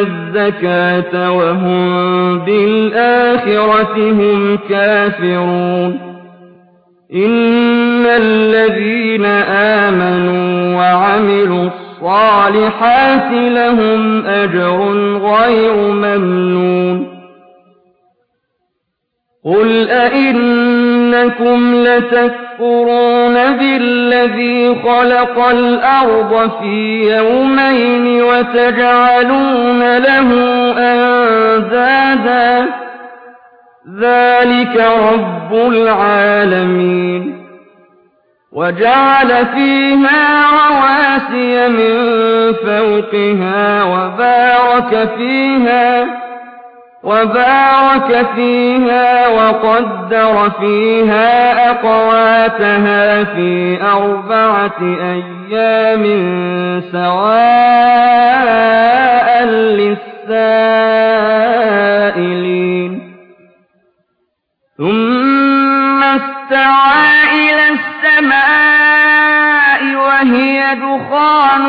الزكاة وهم بالآخرة هم كافرون إن الذين آمنوا وعملوا الصالحات لهم أجر غير ممنون قل أئنكم لتكفرون بالذي خلق الأرض في يومين وتجعلون له أندادا ذلك رب العالمين وجعل فيها رواسي من فوقها وبارك فيها وبارك فيها وقدر فيها أقواتها في أربعة أيام سواء للسائلين. ثم استوى إلى السماء وهي دخان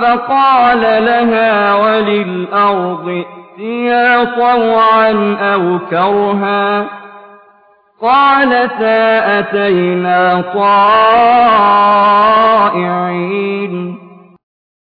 فقال لها وللأرض ائتيا طوعا أو كرها قالتا أتينا طائعين.